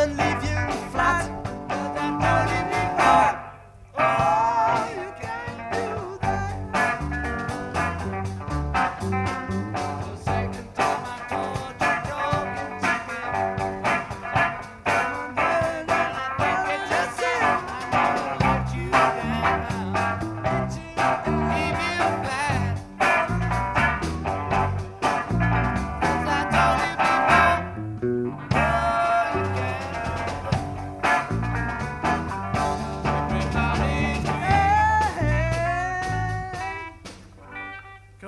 heavenly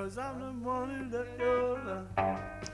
Cause I'm the one that you love.